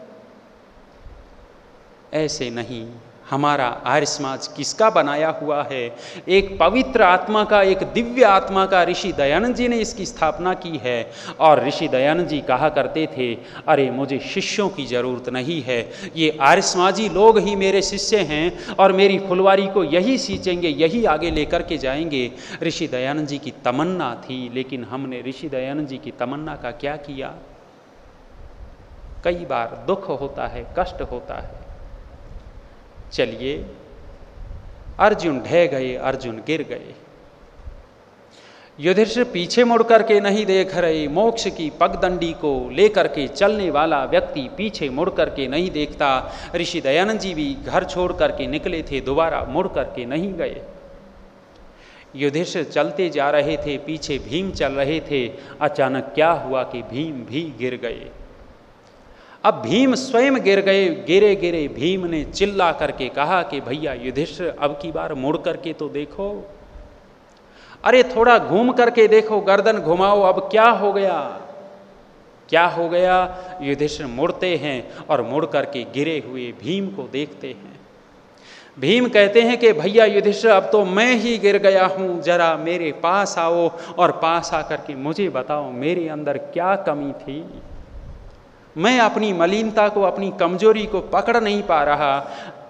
ऐसे नहीं। हमारा आर्य समाज किसका बनाया हुआ है? एक पवित्र आत्मा का, एक दिव्य आत्मा का ऋषि दयानंद जी ने इसकी स्थापना की है। और ऋषि दयानंद जी कहा करते थे, अरे, मुझे शिष्यों की ज़रूरत नहीं है। ये आर्य समाजी लोग ही मेरे शिष्य हैं और मेरी फुलवारी को यही सींचेंगे, यही आगे लेकर के जाएँगे। ऋषि दयानंद जी की तमन्ना थी, लेकिन हमने ऋषि दयानंद जी की तमन्ना का क्या किया? कई बार दुख होता है, कष्ट होता है। चलिए। अर्जुन ढह गए, अर्जुन गिर गए। युधिष्ठिर पीछे मुड़ करके नहीं देख रहे। मोक्ष की पगदंडी को लेकर के चलने वाला व्यक्ति पीछे मुड़ करके नहीं देखता। ऋषि दयानंद जी भी घर छोड़ करके निकले थे, दोबारा मुड़ करके नहीं गए। युधिष्ठिर चलते जा रहे थे, पीछे भीम चल रहे थे। अचानक क्या हुआ कि भीम भी गिर गए। अब भीम स्वयं गिर गए, गिरे गिरे भीम ने चिल्ला करके कहा कि भैया युधिष्ठिर, अब की बार मुड़ करके तो देखो। अरे थोड़ा घूम करके देखो, गर्दन घुमाओ, अब क्या हो गया? क्या हो गया? युधिष्ठिर मुड़ते हैं और मुड़ करके गिरे हुए भीम को देखते हैं। भीम कहते हैं कि भैया युधिष्ठिर, अब तो मैं ही गिर गया हूँ, जरा मेरे पास आओ और पास आकर के मुझे बताओ मेरे अंदर क्या कमी थी। मैं अपनी मलिनता को, अपनी कमज़ोरी को पकड़ नहीं पा रहा।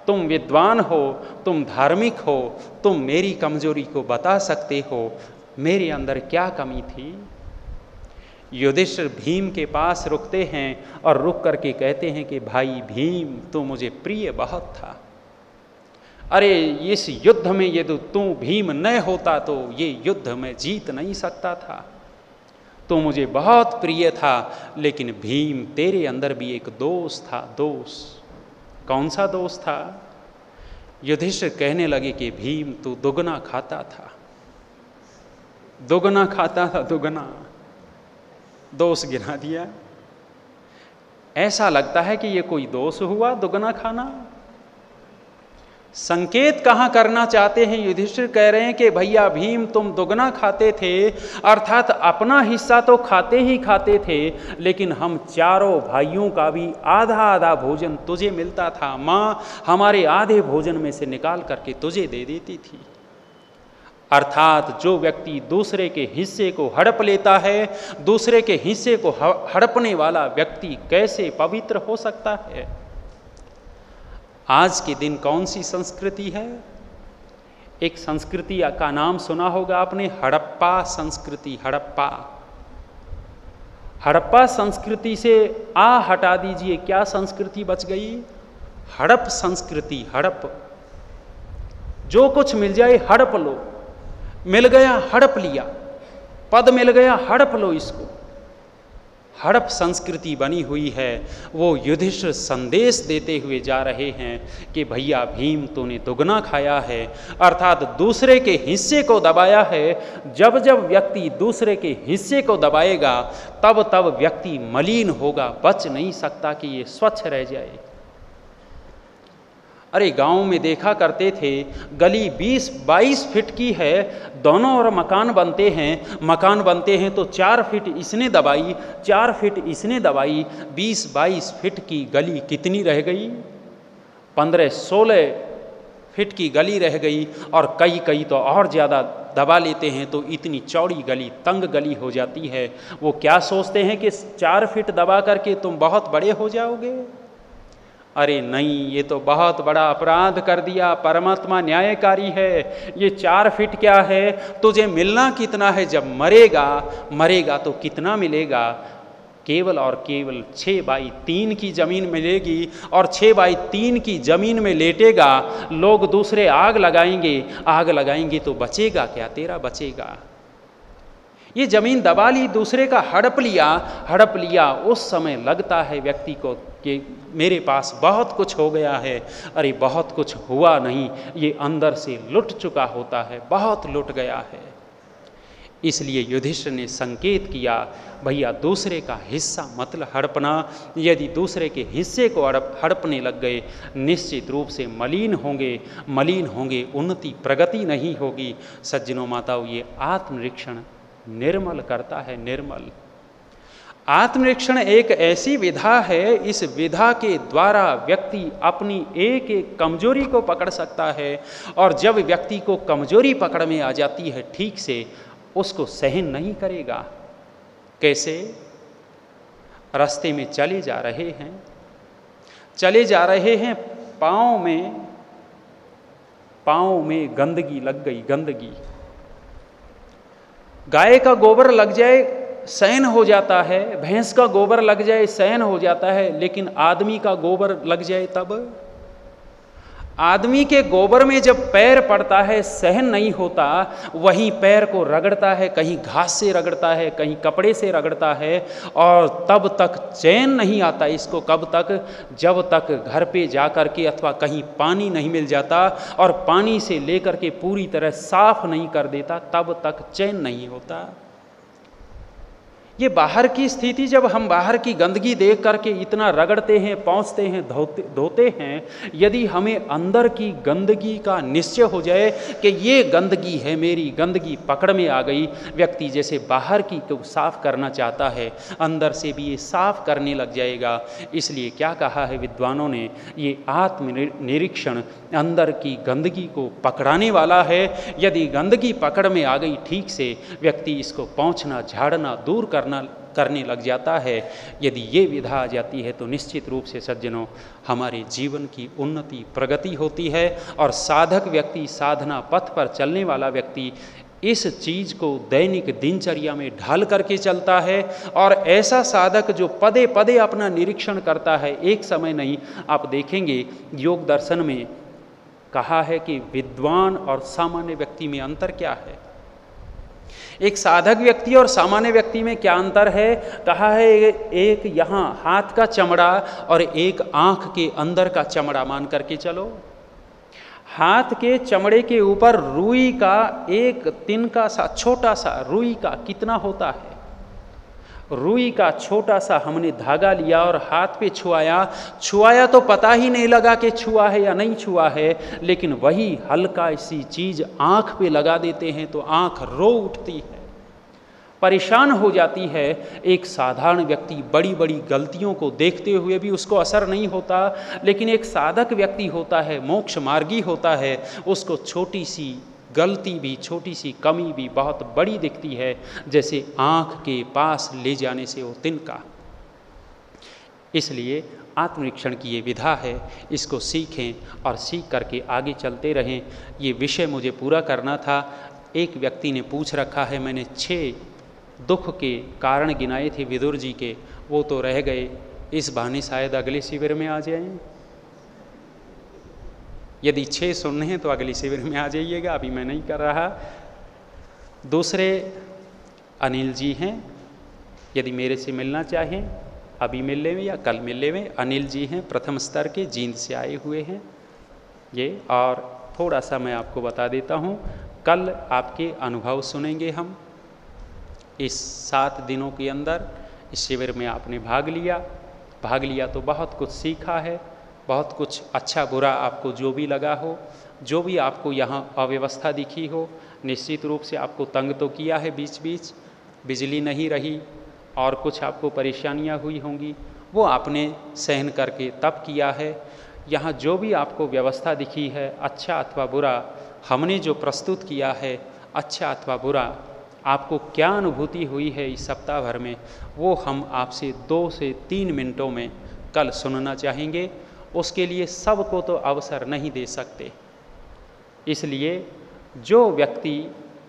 तुम विद्वान हो, तुम धार्मिक हो, तुम मेरी कमज़ोरी को बता सकते हो। मेरे अंदर क्या कमी थी? युधिष्ठिर भीम के पास रुकते हैं और रुक करके कहते हैं कि, भाई भीम तो मुझे प्रिय बहुत था। अरे, इस युद्ध में यदि तू भीम न होता तो ये युद्ध में जीत नहीं सकता था। तो मुझे बहुत प्रिय था, लेकिन भीम तेरे अंदर भी एक दोष था दोष कौन सा दोष था? युधिष्ठिर कहने लगे कि भीम, तू दुगना खाता था। दुगना खाता था, दुगना। दोष गिरा दिया। ऐसा लगता है कि ये कोई दोष हुआ, दुगना खाना? संकेत कहाँ करना चाहते हैं? युधिष्ठिर कह रहे हैं कि भैया, भीम तुम दुगना खाते थे, अर्थात अपना हिस्सा तो खाते ही खाते थे, लेकिन हम चारों भाइयों का भी आधा आधा भोजन तुझे मिलता था। माँ हमारे आधे भोजन में से निकाल करके तुझे दे देती थी। अर्थात जो व्यक्ति दूसरे के हिस्से को हड़प लेता है, दूसरे के हिस्से को हड़पने वाला व्यक्ति कैसे पवित्र हो सकता है? आज के दिन कौन सी संस्कृति है? एक संस्कृति का नाम सुना होगा आपने, हड़प्पा संस्कृति, हड़प्पा। हड़प्पा संस्कृति से आ हटा दीजिए, क्या संस्कृति बच गई? हड़प संस्कृति, हड़प। जो कुछ मिल जाए, हड़प लो। मिल गया, हड़प लिया। पद मिल गया, हड़प लो इसको। हड़प संस्कृति बनी हुई है, वो युधिष्ठिर संदेश देते हुए जा रहे हैं कि भैया भीम तूने दुगना खाया है, अर्थात दूसरे के हिस्से को दबाया है। जब जब व्यक्ति दूसरे के हिस्से को दबाएगा, तब तब व्यक्ति मलिन होगा, बच नहीं सकता कि ये स्वच्छ रह जाए। अरे गाँव में देखा करते थे, गली 20-22 फीट की है, दोनों ओर मकान बनते हैं, मकान बनते हैं तो चार फीट इसने दबाई, चार फीट इसने दबाई 20-22 फीट की गली कितनी रह गई? 15-16 फीट की गली रह गई और कई कई तो और ज़्यादा दबा लेते हैं तो इतनी चौड़ी गली, तंग गली हो जाती है। वो क्या सोचते हैं कि चार फीट दबा करके तुम बहुत बड़े हो जाओगे? अरे नहीं, ये तो बहुत बड़ा अपराध कर दिया, परमात्मा न्यायकारी है। ये चार फिट क्या है? तुझे मिलना कितना है? जब मरेगा मरेगा तो कितना मिलेगा? केवल और केवल छः बाई तीन की ज़मीन मिलेगी और छः बाई तीन की ज़मीन में लेटेगा। लोग दूसरे आग लगाएँगे आग लगाएँगे तो बचेगा क्या? तेरा बचेगा। ये ज़मीन दबा ली, दूसरे का हड़प लिया हड़प लिया। उस समय लगता है व्यक्ति को कि मेरे पास बहुत कुछ हो गया है। अरे, बहुत कुछ हुआ नहीं। ये अंदर से लुट चुका होता है, बहुत लुट गया है। इसलिए युधिष्ठ ने संकेत किया, भैया, दूसरे का हिस्सा मतलब हड़पना। यदि दूसरे के हिस्से को हड़प, हड़पने लग गए, निश्चित रूप से मलिन होंगे। मलिन होंगे, उन्नति प्रगति नहीं होगी। सज्जनों, माताओं, ये आत्मनिरीक्षण निर्मल करता है निर्मल। आत्मनिरीक्षण एक ऐसी विधा है, इस विधा के द्वारा व्यक्ति अपनी एक एक कमज़ोरी को पकड़ सकता है और जब व्यक्ति को कमज़ोरी पकड़ में आ जाती है ठीक से, उसको सहन नहीं करेगा। कैसे? रास्ते में चले जा रहे हैं। चले जा रहे हैं, पाँव में पाँव में गंदगी लग गई, गंदगी। गाय का गोबर लग जाए सहन हो जाता है, भैंस का गोबर लग जाए सहन हो जाता है, लेकिन आदमी का गोबर लग जाए तब? आदमी के गोबर में जब पैर पड़ता है, सहन नहीं होता, वहीं पैर को रगड़ता है, कहीं घास से रगड़ता है, कहीं कपड़े से रगड़ता है, और तब तक चैन नहीं आता इसको, कब तक? जब तक घर पे जा कर के अथवा कहीं पानी नहीं मिल जाता और पानी से लेकर के पूरी तरह साफ़ नहीं कर देता, तब तक चैन नहीं होता। ये बाहर की स्थिति जब हम बाहर की गंदगी देख करके इतना रगड़ते हैं पहुँचते हैं, धोते धोते हैं, यदि हमें अंदर की गंदगी का निश्चय हो जाए कि ये गंदगी है मेरी, गंदगी पकड़ में आ गई, व्यक्ति जैसे बाहर की को साफ़ करना चाहता है, अंदर से भी ये साफ़ करने लग जाएगा। इसलिए क्या कहा है विद्वानों ने, ये आत्म निरीक्षण अंदर की गंदगी को पकड़ाने वाला है। यदि गंदगी पकड़ में आ गई ठीक से, व्यक्ति इसको पहुँचना झाड़ना दूर करना करने लग जाता है। यदि ये विधा आ जाती है तो निश्चित रूप से सज्जनों, हमारे जीवन की उन्नति, प्रगति होती है और साधक व्यक्ति, साधना पथ पर चलने वाला व्यक्ति इस चीज़ को दैनिक दिनचर्या में ढाल करके चलता है और ऐसा साधक जो पदे पदे अपना निरीक्षण करता है, एक समय नहीं, आप देखेंगे, योग दर्शन में कहा है कि विद्वान और सामान्य व्यक्ति में अंतर क्या है? एक साधक व्यक्ति और सामान्य व्यक्ति में क्या अंतर है? कहा है, एक यहाँ हाथ का चमड़ा और एक आँख के अंदर का चमड़ा मान करके चलो। हाथ के चमड़े के ऊपर रुई का एक तिनका सा, छोटा सा रुई का कितना होता है? रुई का छोटा सा हमने धागा लिया और हाथ पे छुआया। छुआया तो पता ही नहीं लगा कि छुआ है या नहीं छुआ है, लेकिन वही हल्का सी चीज़ आँख पे लगा देते हैं तो आँख रो उठती है। परेशान हो जाती है। एक साधारण व्यक्ति बड़ी बड़ी गलतियों को देखते हुए भी उसको असर नहीं होता, लेकिन एक साधक व्यक्ति होता है, मोक्ष मार्गी होता है, उसको छोटी सी गलती भी, छोटी सी कमी भी बहुत बड़ी दिखती है, जैसे आँख के पास ले जाने से वो तिनका। इसलिए आत्मनिरीक्षण की ये विधा है, इसको सीखें और सीख करके आगे चलते रहें। ये विषय मुझे पूरा करना था। एक व्यक्ति ने पूछ रखा है, मैंने छः दुख के कारण गिनाए थे विदुर जी के, वो तो रह गए। इस बहाने शायद अगले शिविर में आ जाएँ। यदि छः सुनने हैं तो अगले शिविर में आ जाइएगा। अभी मैं नहीं कर रहा। दूसरे, अनिल जी हैं। यदि मेरे से मिलना चाहें, अभी मिल लें या कल मिल लें। अनिल जी हैं, प्रथम स्तर के, जींद से आए हुए हैं। ये, और थोड़ा सा मैं आपको बता देता हूँ। कल आपके अनुभव सुनेंगे हम। इस सात दिनों के अंदर इस शिविर में आपने भाग लिया। भाग लिया तो बहुत कुछ सीखा है। बहुत कुछ अच्छा बुरा आपको जो भी लगा हो, जो भी आपको यहाँ अव्यवस्था दिखी हो, निश्चित रूप से आपको तंग तो किया है बीच बीच बिजली नहीं रही और कुछ आपको परेशानियाँ हुई होंगी, वो आपने सहन करके तब किया है। यहाँ जो भी आपको व्यवस्था दिखी है अच्छा अथवा बुरा, हमने जो प्रस्तुत किया है अच्छा अथवा बुरा, आपको क्या अनुभूति हुई है इस सप्ताह भर में, वो हम आपसे दो से तीन मिनटों में कल सुनना चाहेंगे। उसके लिए सबको तो अवसर नहीं दे सकते। इसलिए जो व्यक्ति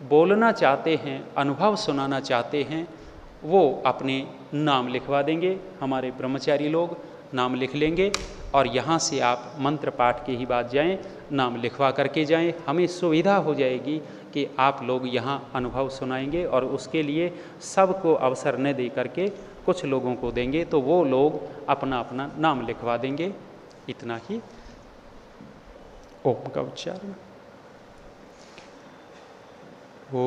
बोलना चाहते हैं, अनुभव सुनाना चाहते हैं, वो अपने नाम लिखवा देंगे। हमारे ब्रह्मचारी लोग नाम लिख लेंगे और यहाँ से आप मंत्र पाठ के ही बाद जाएँ, नाम लिखवा करके जाएँ। हमें सुविधा हो जाएगी कि आप लोग यहाँ अनुभव सुनाएँगे और उसके लिए सबको अवसर न दे करके कुछ लोगों को देंगे तो वो लोग अपना अपना नाम लिखवा देंगे। इतना ही। ओम का उच्चारण। ओ